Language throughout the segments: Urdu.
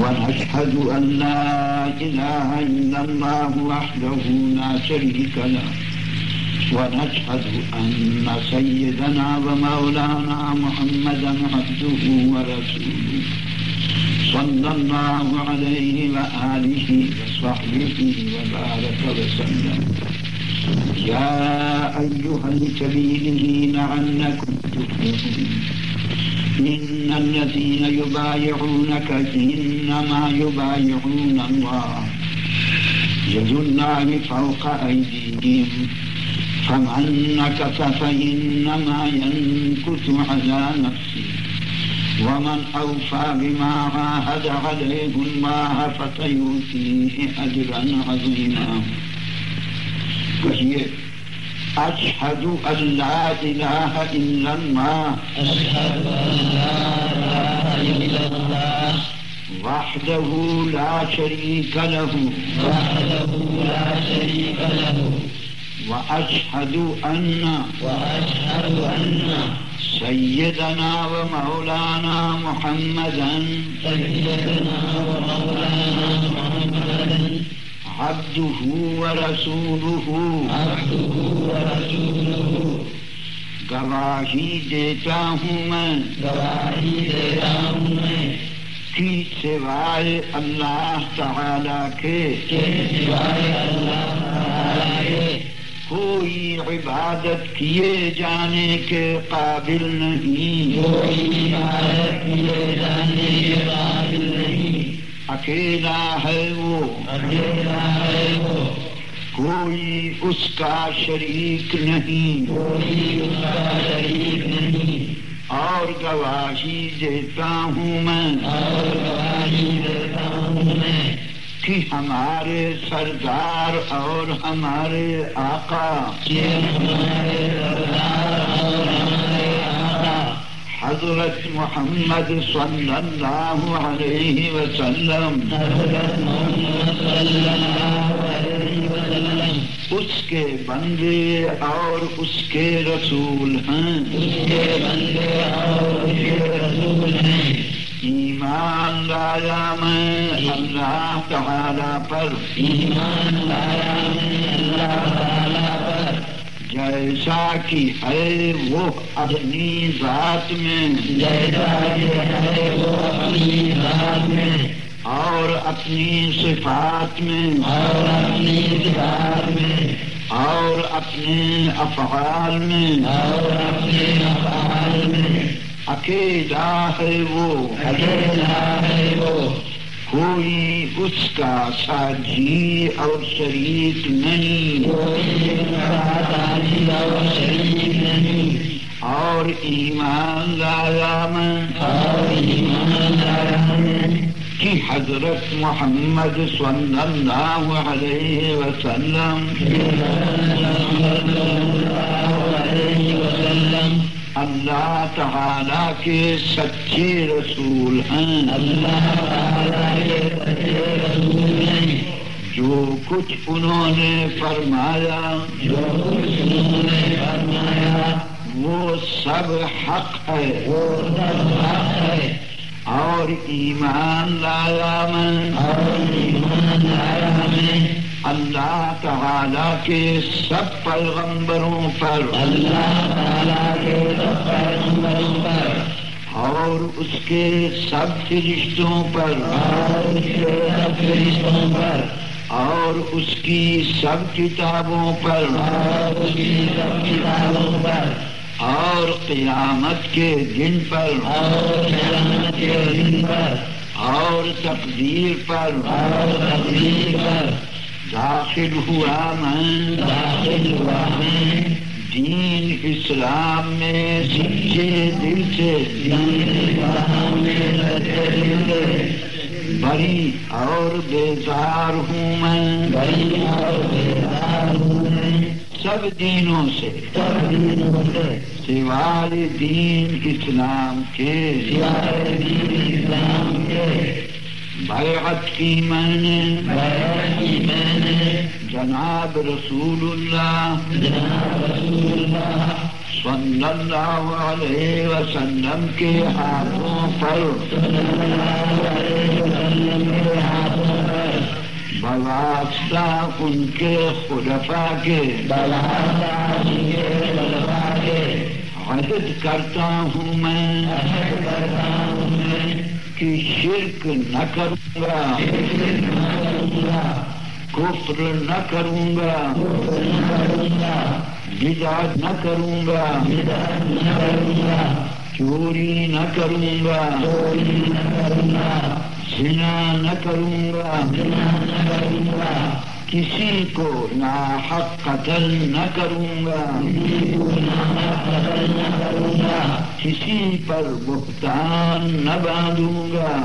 ونشهد أن لا إله إلا الله وحده لا شريك له. ونشهد أن سيدنا ومولانا محمدا عبده ورسوله. صلى الله عليه وآله وصحبه وبارك وسلم. يا أيها الكبيرين عنكم تفلحون. إن الذين يبايعونك إنما يبايعون الله يد الله فوق أيديهم فمن نكث فإنما ينكث على نفسه ومن أوفى بما عاهد عليه الله فسيؤتيه أجرا عظيما وهي أشهد أن لا إله إلا الله. أشهد أن لا إله إلا الله وحده لا شريك له. وحده لا شريك له وأشهد أن وأشهد أن سيدنا ومولانا محمدا سيدنا ومولانا محمدا عبده ورسوله. عبده ورسوله گواہی دیتا ہوں میں. گواہی دیتا ہوں میں کہ سوائے اللہ تعالی کے. کہ سوائے اللہ تعالی کے کوئی عبادت کیے جانے کے قابل نہیں. کوئی عبادت کیے جانے کے قابل نہیں اکیلا ہے وہ۔ اکیلا ہے وہ۔ کوئی اس کا شریک نہیں۔ کوئی اس کا شریک نہیں۔ اور گواہی دیتا ہوں میں۔ اور گواہی دیتا ہوں میں۔ کہ ہمارے سردار اور ہمارے آقا۔ کہ ہمارے سردار اور ہمارے آقا حضرت محمد صلی اللہ علیہ وسلم۔ اس کے بندے اور اس کے رسول ہیں۔ اس کے بندے اور اس کے رسول ہیں ایمان لایا میں اللہ تعالی پر۔ ایمان لایا میں اللہ تعالی جیسا کہ ہے وہ اپنی ذات میں جیسا کہ ہے وہ اپنی ذات میں۔ اور اپنی صفات میں۔ اور اپنی صفات میں۔ اور اپنے افعال میں۔ اور اپنے افعال میں۔ اکیلا ہے وہ۔ اکیلا ہے وہ۔ کوئی اس کا ساجی اور شریک نہیں۔ ساتھی اور شریک نہیں اور ایمان لایا میں۔ حضرت محمد صلی اللہ علیہ وسلم۔ اللہ تعالی کے سچے رسول ہیں۔ اللہ تعالی کے سچے رسول ہیں۔ جو کچھ انہوں نے فرمایا جو کچھ انہوں نے فرمایا وہ سب حق ہے۔ وہ سب حق ہے۔ اور ایمان لایا میں۔ اور ایمان لایا میں۔ اللہ تعالی کے سب پیغمبروں پر۔ اللہ تعالی کے سب پیغمبروں پر۔ اور اس کے سب فرشتوں پر۔ اور اس کے سب فرشتوں پر۔ اور اس کی سب کتابوں پر۔ اور اس کی سب کتابوں پر۔ اور قیامت کے دن پر۔ اور قیامت کے دن پر۔ اور تقدیر پر۔ اور تقدیر پر۔ داخل ہوا میں۔ داخل ہوا میں۔ دین اسلام میں سچے دل سے۔ دین اسلام میں سچے دل سے۔ بڑی اور بیزار ہوں میں۔ بڑی اور بیدار ہوں سب دینوں سے۔ سب دینوں سے۔ سوائے دین اسلام کے۔ سوائے دین اسلام بیعت کی میں نے بیعت کی میں نے جناب رسول اللہ جناب رسول اللہ صلی اللہ علیہ وسلم کے ہاتھوں پر صلی اللہ علیہ وسلم کے ہاتھوں پر بواسطہ ان کے خلفا کے بلاتا کے بلوا کے، عہد کرتا ہوں میں عہد کرتا ہوں میں کہ شرک نہ کروں گا۔ کفر نہ کروں گا۔ کفر نہ کروں گا بدعت نہ کروں گا۔ چوری نہ کروں گا۔ سنا نہ کروں گا۔ کسی کو ناحق قتل نہ کروں گا۔ کسی پر بہتان نہ باندھوں گا۔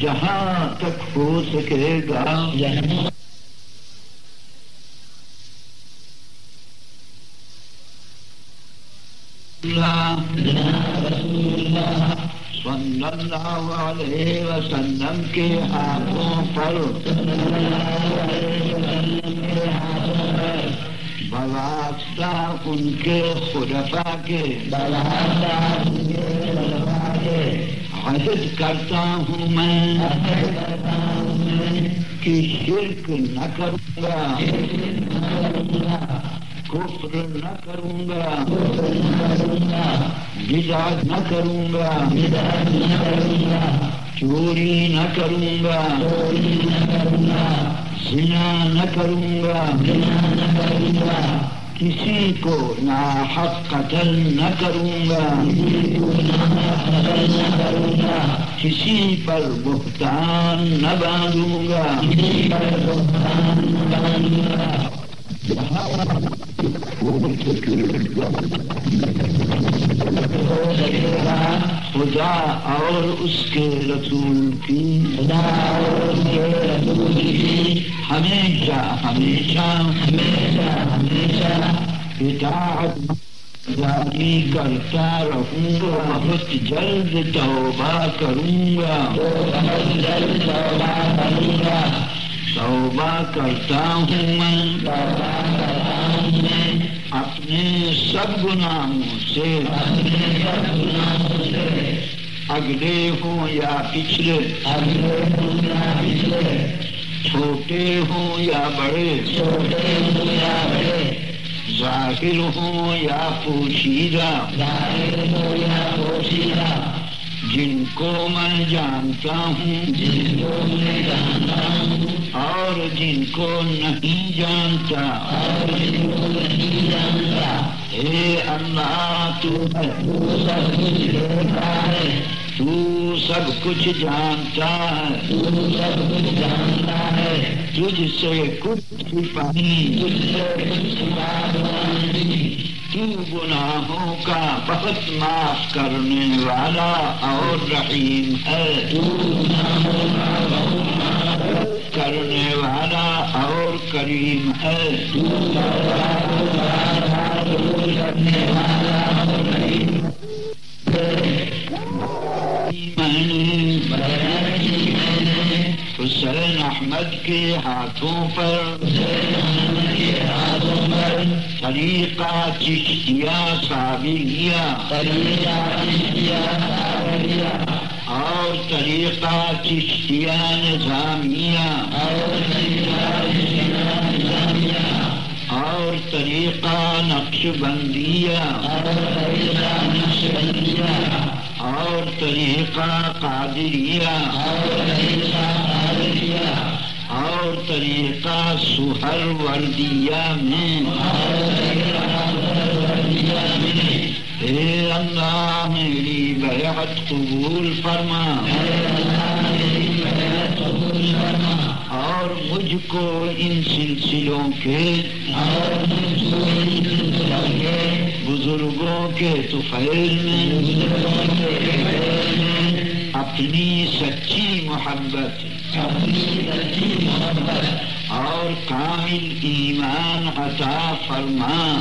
جہاں تک ہو سکے گا۔ اللہ۔ رسول اللہ صلی اللہ علیہ وسلم کے ہاتھوں پر۔ صلی بواسطہ ان کے خلفا کے۔ بلاتا عہد کرتا ہوں میں۔ کہ شرک نہ کروں گا۔ کفر نہ کروں گا نہ کروں گا بدعت نہ کروں گا بدعت نہ کروں گا چوری نہ کروں گا چوری نہ کروں گا زنا نہ کروں گا زنا نہ کروں گا کسی کو ناحق قتل نہ کروں گا، کسی قتل نہ کروں گا کسی پر بہتان نہ باندھوں گا۔ خدا اور اس کے رسول کی خدا اور اس کے رسول کی ہمیشہ ہمیشہ ہمیشہ ہمیشہ اطاعت جاری کرتا رہوں گا بہت جلد توبہ کروں گا۔ بہت جلد توبہ کروں گا۔ توبہ کرتا ہوں میں۔ توبہ کرتا ہوں۔ میں اپنے سب گناہوں سے۔ اگلے ہوں یا پچھلے۔ چھوٹے ہوں یا بڑے۔ ظاہر ہوں یا پوشیدہ۔ جن کو میں جانتا ہوں جن کو میں جانتا ہوں۔ اور جن کو نہیں جانتا، اور جن کو نہیں جانتا، اے اللہ، تو سب کچھ دیکھتا ہے تو سب کچھ جانتا ہے، تو سب کچھ جانتا ہے، تجھ سے کچھ چھپانی تجھ سے کچھ بات نہیں تو گناہوں کا بہت معاف کرنے والا اور رحیم ہے۔ تو گناہوں کا بہت معاف کرنے والا اور کریم ہے تو بڑا بڑا دور کرنے والا اور کریم میں نے بیان کی میں نے حسین احمد کے ہاتھوں پر طریقہ چشتیا صابریہ طریقہ اور طریقہ چشتیا نظامیہ اور طریقہ چشتیا اور طریقہ نقش بندیہ۔ اور طریقہ نقشبندیہ اور طریقہ قادریہ۔ اور طریقہ قادریہ اور طریقہ سہر وردیہ میں اور طریقہ میں۔ اے اللہ میری بیعت قبول فرما اے اللہ میری بیعت قبول فرما اور مجھ کو ان سلسلوں کے بزرگوں کے طفیل میں اپنی سچی محبت اور کامل ایمان عطا فرما۔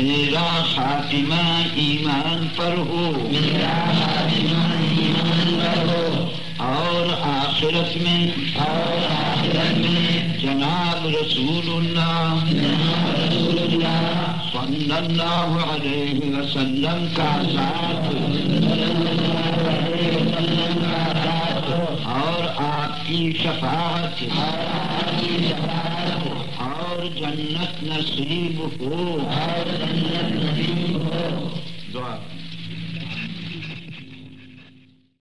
میرا خاتمہ ایمان پر ہو۔ آخرت میں اور آخرت میں جناب رسول اللہ صلی اللہ علیہ وسلم کا ساتھ اور آپ کی شفاعت اور جنت نصیب ہو اور جنت نصیب ہو۔ دعا۔